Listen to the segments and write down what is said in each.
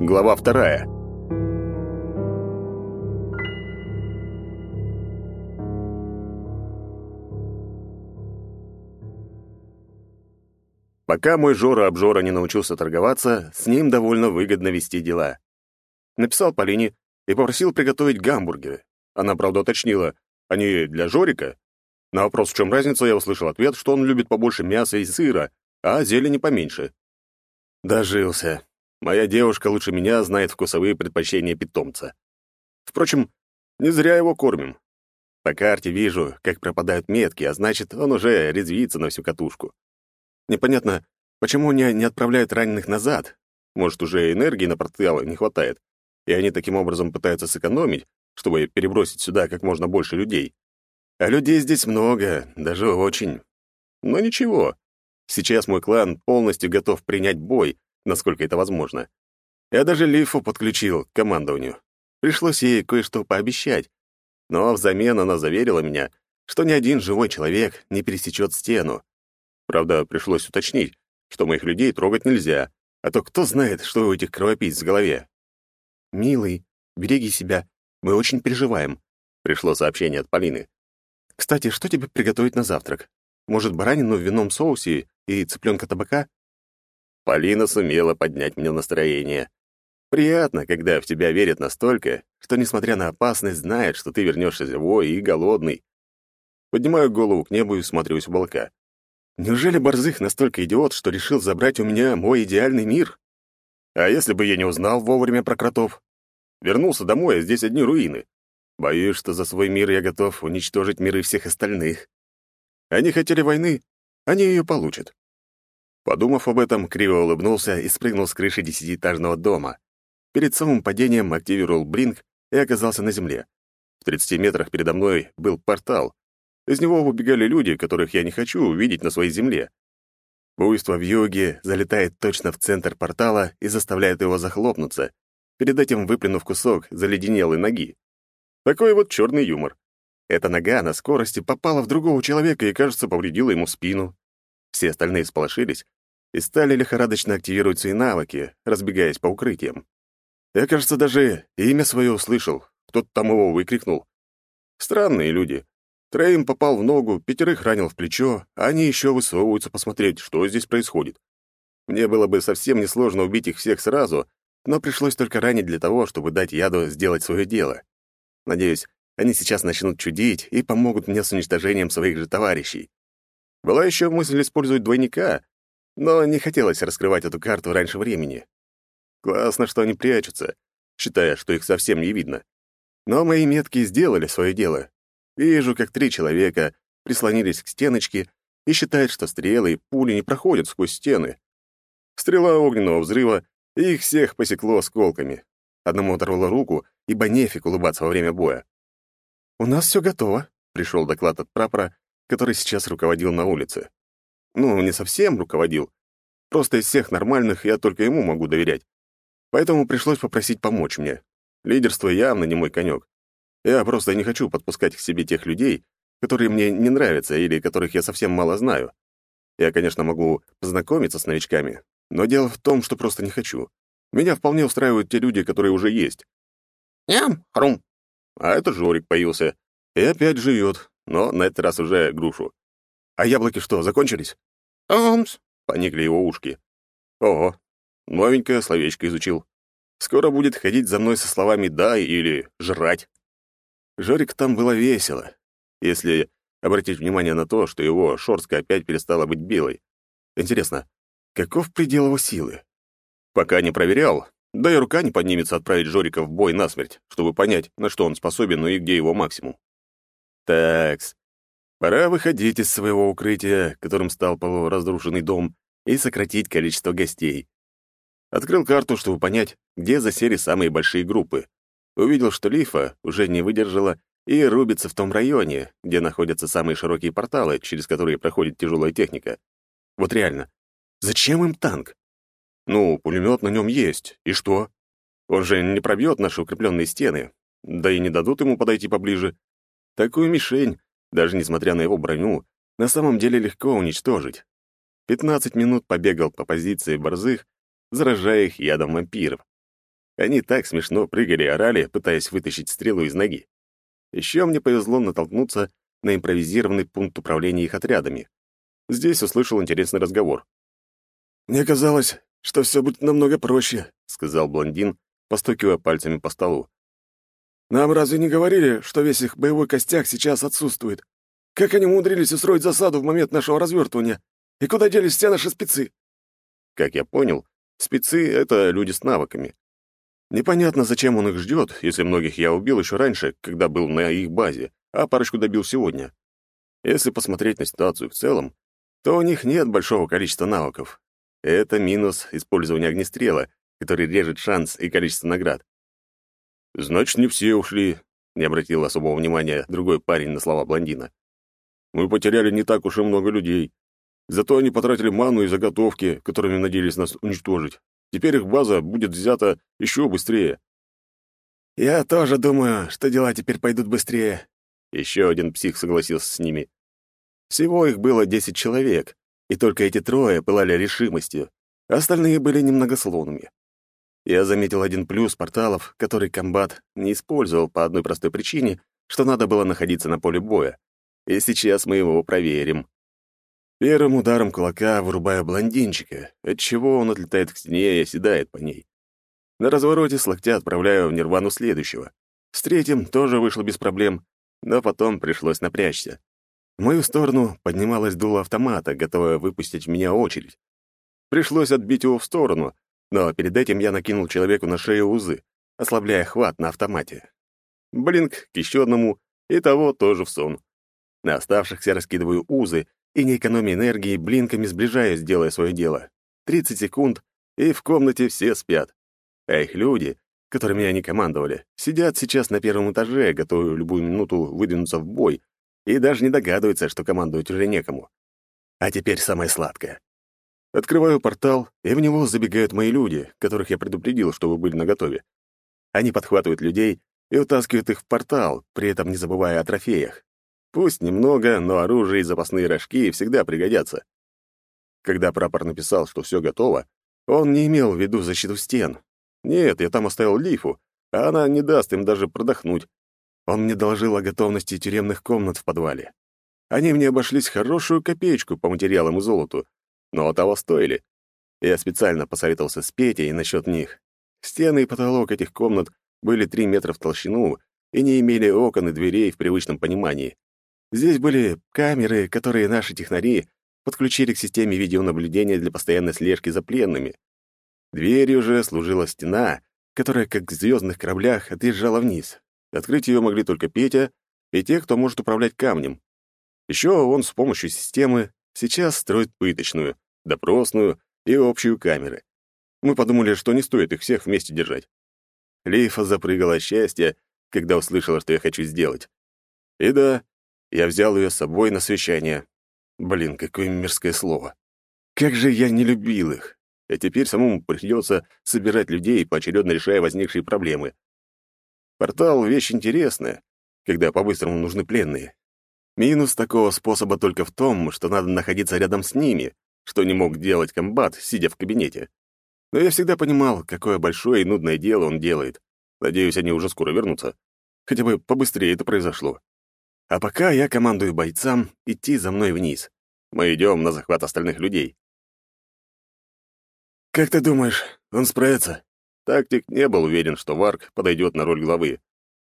Глава вторая. Пока мой Жора-обжора не научился торговаться, с ним довольно выгодно вести дела. Написал Полине и попросил приготовить гамбургеры. Она, правда, уточнила, они для Жорика? На вопрос, в чем разница, я услышал ответ, что он любит побольше мяса и сыра, а зелени поменьше. Дожился. Моя девушка лучше меня знает вкусовые предпочтения питомца. Впрочем, не зря его кормим. По карте вижу, как пропадают метки, а значит, он уже резвится на всю катушку. Непонятно, почему не, не отправляют раненых назад. Может, уже энергии на порталы не хватает, и они таким образом пытаются сэкономить, чтобы перебросить сюда как можно больше людей. А людей здесь много, даже очень. Но ничего. Сейчас мой клан полностью готов принять бой, насколько это возможно. Я даже Лифу подключил к командованию. Пришлось ей кое-что пообещать. Но взамен она заверила меня, что ни один живой человек не пересечет стену. Правда, пришлось уточнить, что моих людей трогать нельзя, а то кто знает, что у этих кровопийц в голове. «Милый, береги себя, мы очень переживаем», — пришло сообщение от Полины. «Кстати, что тебе приготовить на завтрак? Может, баранину в винном соусе и цыпленка табака?» Полина сумела поднять мне настроение. Приятно, когда в тебя верят настолько, что, несмотря на опасность, знает, что ты вернешься живой и голодный. Поднимаю голову к небу и смотрюсь в облака. Неужели Борзых настолько идиот, что решил забрать у меня мой идеальный мир? А если бы я не узнал вовремя про кротов? Вернулся домой, а здесь одни руины. Боюсь, что за свой мир я готов уничтожить миры всех остальных. Они хотели войны, они ее получат. Подумав об этом, криво улыбнулся и спрыгнул с крыши десятиэтажного дома. Перед самым падением активировал блинк и оказался на земле. В 30 метрах передо мной был портал. Из него выбегали люди, которых я не хочу увидеть на своей земле. Буйство в юге залетает точно в центр портала и заставляет его захлопнуться, перед этим выплюнув кусок заледенелой ноги. Такой вот черный юмор. Эта нога на скорости попала в другого человека и, кажется, повредила ему спину. Все остальные сполошились и стали лихорадочно активировать свои навыки, разбегаясь по укрытиям. Я, кажется, даже имя свое услышал. Кто-то там его выкрикнул. Странные люди. Троим попал в ногу, пятерых ранил в плечо, а они еще высовываются посмотреть, что здесь происходит. Мне было бы совсем несложно убить их всех сразу, но пришлось только ранить для того, чтобы дать яду сделать свое дело. Надеюсь, они сейчас начнут чудить и помогут мне с уничтожением своих же товарищей. Была еще мысль использовать двойника, но не хотелось раскрывать эту карту раньше времени. Классно, что они прячутся, считая, что их совсем не видно. Но мои метки сделали свое дело. Вижу, как три человека прислонились к стеночке и считают, что стрелы и пули не проходят сквозь стены. Стрела огненного взрыва, и их всех посекло осколками. Одному оторвало руку, ибо нефиг улыбаться во время боя. «У нас все готово», — пришел доклад от прапора, который сейчас руководил на улице. Ну, не совсем руководил. Просто из всех нормальных я только ему могу доверять. Поэтому пришлось попросить помочь мне. Лидерство явно не мой конек. Я просто не хочу подпускать к себе тех людей, которые мне не нравятся или которых я совсем мало знаю. Я, конечно, могу познакомиться с новичками, но дело в том, что просто не хочу. Меня вполне устраивают те люди, которые уже есть. Ням, хрум. А это Жорик появился. И опять живет, но на этот раз уже грушу. А яблоки что, закончились? «Омс», — поникли его ушки. «Ого, новенькое словечко изучил. Скоро будет ходить за мной со словами «дай» или «жрать». Жорик там было весело, если обратить внимание на то, что его шорстка опять перестала быть белой. Интересно, каков предел его силы? Пока не проверял, да и рука не поднимется отправить Жорика в бой насмерть, чтобы понять, на что он способен и где его максимум. Такс, Пора выходить из своего укрытия, которым стал полуразрушенный дом, и сократить количество гостей. Открыл карту, чтобы понять, где засели самые большие группы. Увидел, что Лифа уже не выдержала и рубится в том районе, где находятся самые широкие порталы, через которые проходит тяжелая техника. Вот реально, зачем им танк? Ну, пулемет на нем есть, и что? Он же не пробьет наши укрепленные стены, да и не дадут ему подойти поближе. Такую мишень даже несмотря на его броню, на самом деле легко уничтожить. 15 минут побегал по позиции борзых, заражая их ядом вампиров. Они так смешно прыгали и орали, пытаясь вытащить стрелу из ноги. Еще мне повезло натолкнуться на импровизированный пункт управления их отрядами. Здесь услышал интересный разговор. «Мне казалось, что все будет намного проще», — сказал блондин, постукивая пальцами по столу. «Нам разве не говорили, что весь их боевой костяк сейчас отсутствует? Как они умудрились устроить засаду в момент нашего развертывания? И куда делись все наши спецы?» Как я понял, спецы — это люди с навыками. Непонятно, зачем он их ждет, если многих я убил еще раньше, когда был на их базе, а парочку добил сегодня. Если посмотреть на ситуацию в целом, то у них нет большого количества навыков. Это минус использования огнестрела, который режет шанс и количество наград. «Значит, не все ушли», — не обратил особого внимания другой парень на слова блондина. «Мы потеряли не так уж и много людей. Зато они потратили ману и заготовки, которыми надеялись нас уничтожить. Теперь их база будет взята еще быстрее. «Я тоже думаю, что дела теперь пойдут быстрее». Еще один псих согласился с ними. Всего их было десять человек, и только эти трое пылали решимостью, остальные были немногословными. Я заметил один плюс порталов, который комбат не использовал по одной простой причине, что надо было находиться на поле боя. И сейчас мы его проверим. Первым ударом кулака вырубаю блондинчика, отчего он отлетает к стене и оседает по ней. На развороте с локтя отправляю в нирвану следующего. С третьим тоже вышло без проблем, но потом пришлось напрячься. В мою сторону поднималась дуло автомата, готовая выпустить в меня очередь. Пришлось отбить его в сторону, но перед этим я накинул человеку на шею узы, ослабляя хват на автомате. Блинк к еще одному, и того тоже в сон. На оставшихся раскидываю узы и не экономя энергии, блинками сближаясь, делая свое дело. 30 секунд, и в комнате все спят. А их люди, которыми они командовали, сидят сейчас на первом этаже, готовы в любую минуту выдвинуться в бой, и даже не догадываются, что командовать уже некому. А теперь самое сладкое. Открываю портал, и в него забегают мои люди, которых я предупредил, чтобы были наготове. Они подхватывают людей и утаскивают их в портал, при этом не забывая о трофеях. Пусть немного, но оружие и запасные рожки всегда пригодятся. Когда прапор написал, что все готово, он не имел в виду защиту стен. Нет, я там оставил лифу, а она не даст им даже продохнуть. Он мне доложил о готовности тюремных комнат в подвале. Они мне обошлись хорошую копеечку по материалам и золоту, но того стоили. Я специально посоветовался с Петей насчет них. Стены и потолок этих комнат были три метра в толщину и не имели окон и дверей в привычном понимании. Здесь были камеры, которые наши технари подключили к системе видеонаблюдения для постоянной слежки за пленными. Дверью же служила стена, которая, как в звездных кораблях, отъезжала вниз. Открыть ее могли только Петя и те, кто может управлять камнем. Еще он с помощью системы сейчас строит пыточную, допросную и общую камеры. Мы подумали, что не стоит их всех вместе держать. Лейфа запрыгала от счастья, когда услышала, что я хочу сделать. И да, я взял ее с собой на совещание. Блин, какое мерзкое слово. Как же я не любил их. А теперь самому придется собирать людей, поочередно решая возникшие проблемы. Портал — вещь интересная, когда по-быстрому нужны пленные. Минус такого способа только в том, что надо находиться рядом с ними, что не мог делать комбат, сидя в кабинете. Но я всегда понимал, какое большое и нудное дело он делает. Надеюсь, они уже скоро вернутся. Хотя бы побыстрее это произошло. А пока я командую бойцам идти за мной вниз. Мы идем на захват остальных людей. «Как ты думаешь, он справится?» Тактик не был уверен, что Варк подойдет на роль главы.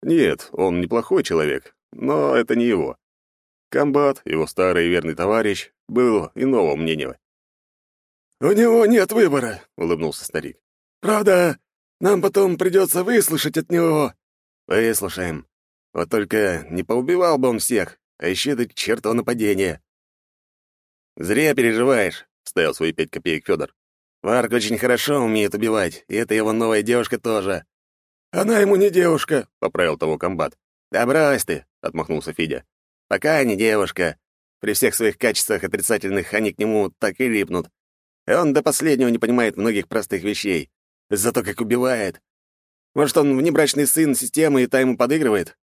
Нет, он неплохой человек, но это не его. Комбат, его старый и верный товарищ, был иного мнения. «У него нет выбора», — улыбнулся старик. «Правда, нам потом придется выслушать от него». «Выслушаем. Вот только не поубивал бы он всех, а еще это чертово нападение. «Зря переживаешь», — ставил свои пять копеек Федор. «Варк очень хорошо умеет убивать, и это его новая девушка тоже». «Она ему не девушка», — поправил того комбат. «Да брось ты», — отмахнулся Федя. «Пока не девушка. При всех своих качествах отрицательных они к нему так и липнут. И он до последнего не понимает многих простых вещей. Зато как убивает. Может, он внебрачный сын системы, и та ему подыгрывает?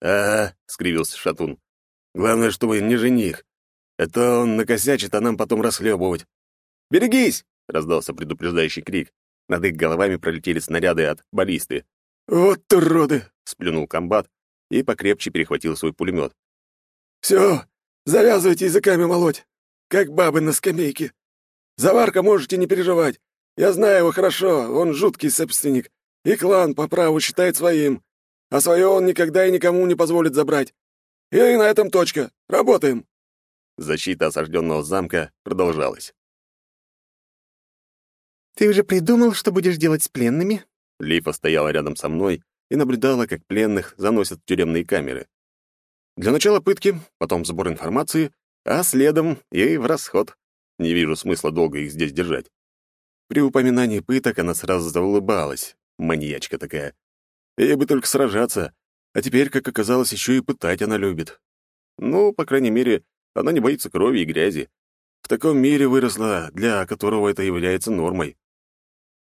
«Ага», — скривился Шатун. «Главное, чтобы не жених. Это он накосячит, а нам потом расхлебывать. «Берегись!» — раздался предупреждающий крик. Над их головами пролетели снаряды от баллисты. «Вот уроды!» — сплюнул комбат и покрепче перехватил свой пулемет. «Все, завязывайте языками молоть, как бабы на скамейке. Заварка можете не переживать. Я знаю его хорошо, он жуткий собственник, и клан по праву считает своим, а свое он никогда и никому не позволит забрать. И на этом точка. Работаем!» Защита осажденного замка продолжалась. «Ты уже придумал, что будешь делать с пленными?» Лифа стояла рядом со мной и наблюдала, как пленных заносят в тюремные камеры. Для начала пытки, потом сбор информации, а следом и в расход. Не вижу смысла долго их здесь держать. При упоминании пыток она сразу заулыбалась. Маньячка такая. Ей бы только сражаться, а теперь, как оказалось, еще и пытать она любит. Ну, по крайней мере, она не боится крови и грязи. В таком мире выросла, для которого это является нормой.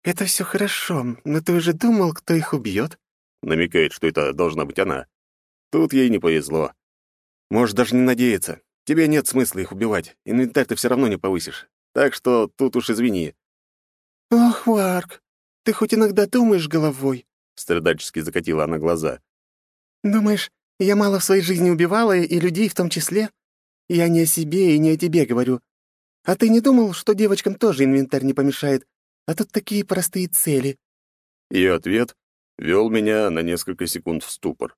«Это все хорошо, но ты уже думал, кто их убьет?» Намекает, что это должна быть она. Тут ей не повезло. Можешь даже не надеяться. Тебе нет смысла их убивать. Инвентарь ты все равно не повысишь. Так что тут уж извини». «Ох, Варк, ты хоть иногда думаешь головой?» Страдальчески закатила она глаза. «Думаешь, я мало в своей жизни убивала, и людей в том числе? Я не о себе и не о тебе говорю. А ты не думал, что девочкам тоже инвентарь не помешает, а тут такие простые цели?» Ее ответ вел меня на несколько секунд в ступор.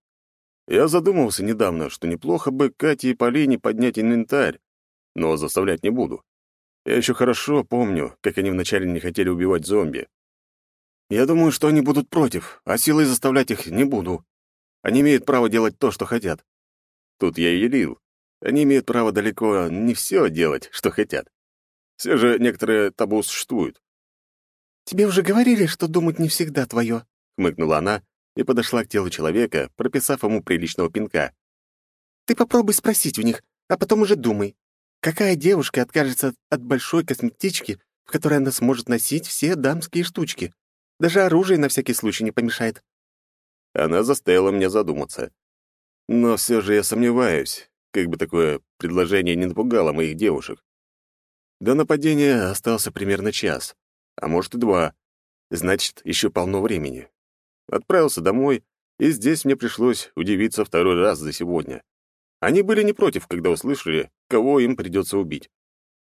Я задумался недавно, что неплохо бы Кате и Полине поднять инвентарь, но заставлять не буду. Я еще хорошо помню, как они вначале не хотели убивать зомби. Я думаю, что они будут против, а силой заставлять их не буду. Они имеют право делать то, что хотят. Тут я и елил. Они имеют право далеко не все делать, что хотят. Все же некоторые табу существуют. «Тебе уже говорили, что думать не всегда твое», — хмыкнула она и подошла к телу человека, прописав ему приличного пинка. «Ты попробуй спросить у них, а потом уже думай. Какая девушка откажется от большой косметички, в которой она сможет носить все дамские штучки? Даже оружие на всякий случай не помешает». Она заставила меня задуматься. Но все же я сомневаюсь, как бы такое предложение не напугало моих девушек. До нападения остался примерно час а может и два. Значит, еще полно времени. Отправился домой, и здесь мне пришлось удивиться второй раз за сегодня. Они были не против, когда услышали, кого им придется убить.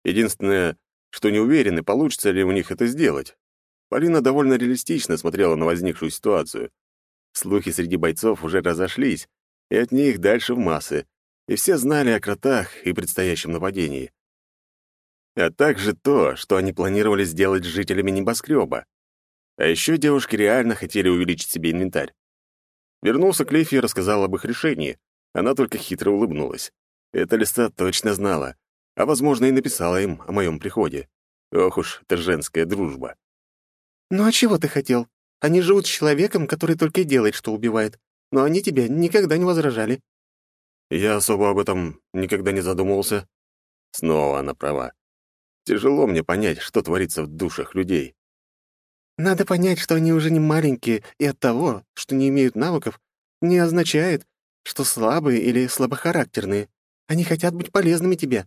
Единственное, что не уверены, получится ли у них это сделать. Полина довольно реалистично смотрела на возникшую ситуацию. Слухи среди бойцов уже разошлись, и от них дальше в массы, и все знали о кротах и предстоящем нападении а также то, что они планировали сделать с жителями небоскреба. А еще девушки реально хотели увеличить себе инвентарь. Вернулся к Лейфе и рассказал об их решении. Она только хитро улыбнулась. Эта листа точно знала, а, возможно, и написала им о моем приходе. Ох уж, это женская дружба. «Ну а чего ты хотел? Они живут с человеком, который только и делает, что убивает. Но они тебе никогда не возражали». Я особо об этом никогда не задумывался. Снова она права. Тяжело мне понять, что творится в душах людей. Надо понять, что они уже не маленькие, и от того, что не имеют навыков, не означает, что слабые или слабохарактерные. Они хотят быть полезными тебе.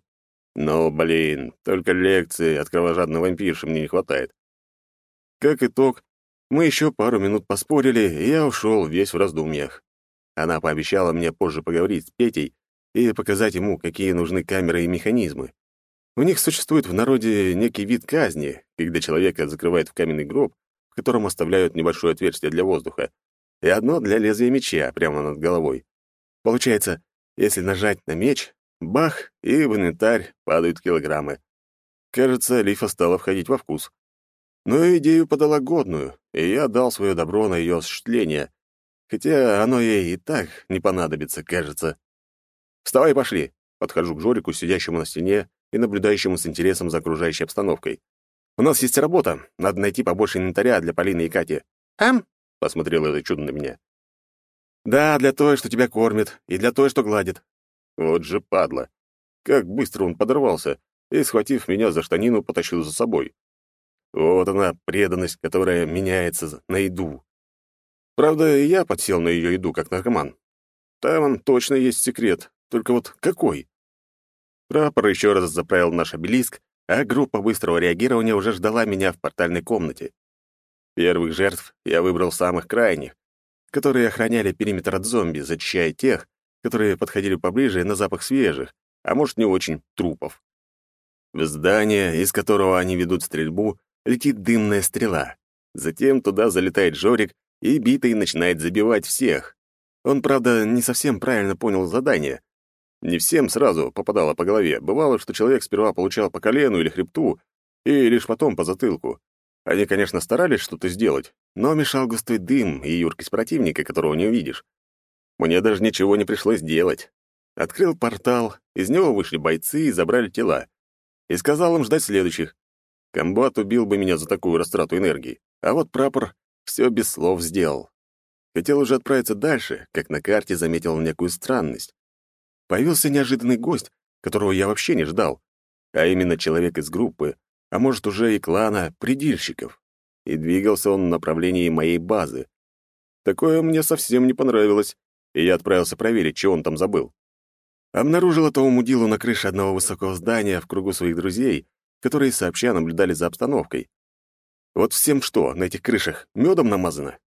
Но, блин, только лекции от кровожадной вампирши мне не хватает. Как итог, мы еще пару минут поспорили, и я ушел весь в раздумьях. Она пообещала мне позже поговорить с Петей и показать ему, какие нужны камеры и механизмы. У них существует в народе некий вид казни, когда человека закрывают в каменный гроб, в котором оставляют небольшое отверстие для воздуха, и одно для лезвия меча прямо над головой. Получается, если нажать на меч, бах, и в инвентарь падают килограммы. Кажется, Лифа стала входить во вкус. Но идею подала годную, и я дал свое добро на ее осуществление, хотя оно ей и так не понадобится, кажется. «Вставай, пошли!» Подхожу к Жорику, сидящему на стене и наблюдающему с интересом за окружающей обстановкой. «У нас есть работа. Надо найти побольше инвентаря для Полины и Кати». «Ам?» — посмотрел это чудо на меня. «Да, для той, что тебя кормит, и для той, что гладит». Вот же падла. Как быстро он подорвался и, схватив меня за штанину, потащил за собой. Вот она, преданность, которая меняется на еду. Правда, и я подсел на ее еду, как наркоман. Там точно есть секрет, только вот какой? Прапор еще раз заправил наш обелиск а группа быстрого реагирования уже ждала меня в портальной комнате. Первых жертв я выбрал самых крайних, которые охраняли периметр от зомби, зачищая тех, которые подходили поближе на запах свежих, а может, не очень, трупов. В здание, из которого они ведут стрельбу, летит дымная стрела. Затем туда залетает Жорик и битый начинает забивать всех. Он, правда, не совсем правильно понял задание. Не всем сразу попадало по голове. Бывало, что человек сперва получал по колену или хребту, и лишь потом по затылку. Они, конечно, старались что-то сделать, но мешал густой дым и юркость противника, которого не увидишь. Мне даже ничего не пришлось делать. Открыл портал, из него вышли бойцы и забрали тела. И сказал им ждать следующих. Комбат убил бы меня за такую растрату энергии. А вот прапор все без слов сделал. Хотел уже отправиться дальше, как на карте заметил некую странность. Появился неожиданный гость, которого я вообще не ждал, а именно человек из группы, а может, уже и клана предельщиков. И двигался он в направлении моей базы. Такое мне совсем не понравилось, и я отправился проверить, что он там забыл. Обнаружил этого мудилу на крыше одного высокого здания в кругу своих друзей, которые сообща наблюдали за обстановкой. Вот всем что, на этих крышах медом намазано?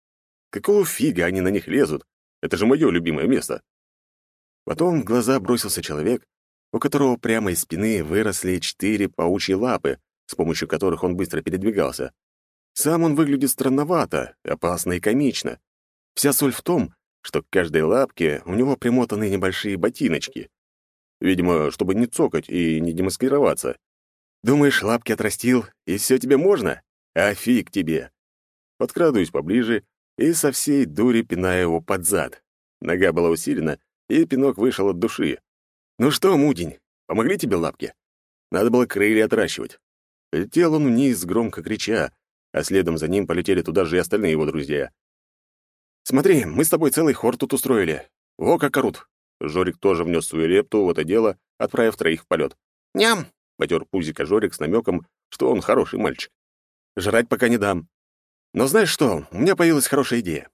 Какого фига они на них лезут? Это же мое любимое место. Потом в глаза бросился человек, у которого прямо из спины выросли четыре паучьи лапы, с помощью которых он быстро передвигался. Сам он выглядит странновато, опасно и комично. Вся соль в том, что к каждой лапке у него примотаны небольшие ботиночки. Видимо, чтобы не цокать и не демаскироваться. Думаешь, лапки отрастил, и все тебе можно? А фиг тебе. Подкрадываюсь поближе и со всей дури пинаю его под зад. Нога была усилена, и пинок вышел от души. «Ну что, мудень, помогли тебе лапки?» Надо было крылья отращивать. Летел он вниз, громко крича, а следом за ним полетели туда же и остальные его друзья. «Смотри, мы с тобой целый хор тут устроили. Во как орут!» Жорик тоже внес свою лепту в это дело, отправив троих в полет. «Ням!» — потер пузика Жорик с намеком, что он хороший мальчик. «Жрать пока не дам. Но знаешь что, у меня появилась хорошая идея.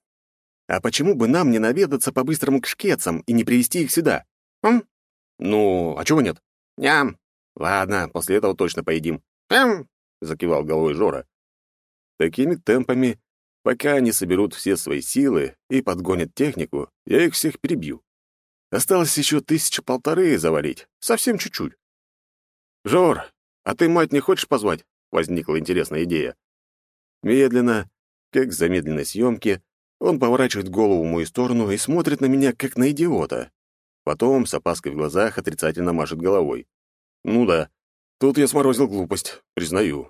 А почему бы нам не наведаться по-быстрому к шкетцам и не привести их сюда? М? Ну, а чего нет? Ням. Ладно, после этого точно поедим. «Эм!» — закивал головой Жора. Такими темпами, пока они соберут все свои силы и подгонят технику, я их всех перебью. Осталось еще тысяча полторы завалить, совсем чуть-чуть. «Жор, а ты мать не хочешь позвать?» — возникла интересная идея. Медленно, как в замедленной съемке, он поворачивает голову в мою сторону и смотрит на меня, как на идиота. Потом, с опаской в глазах, отрицательно машет головой. «Ну да, Тут я сморозил глупость, признаю.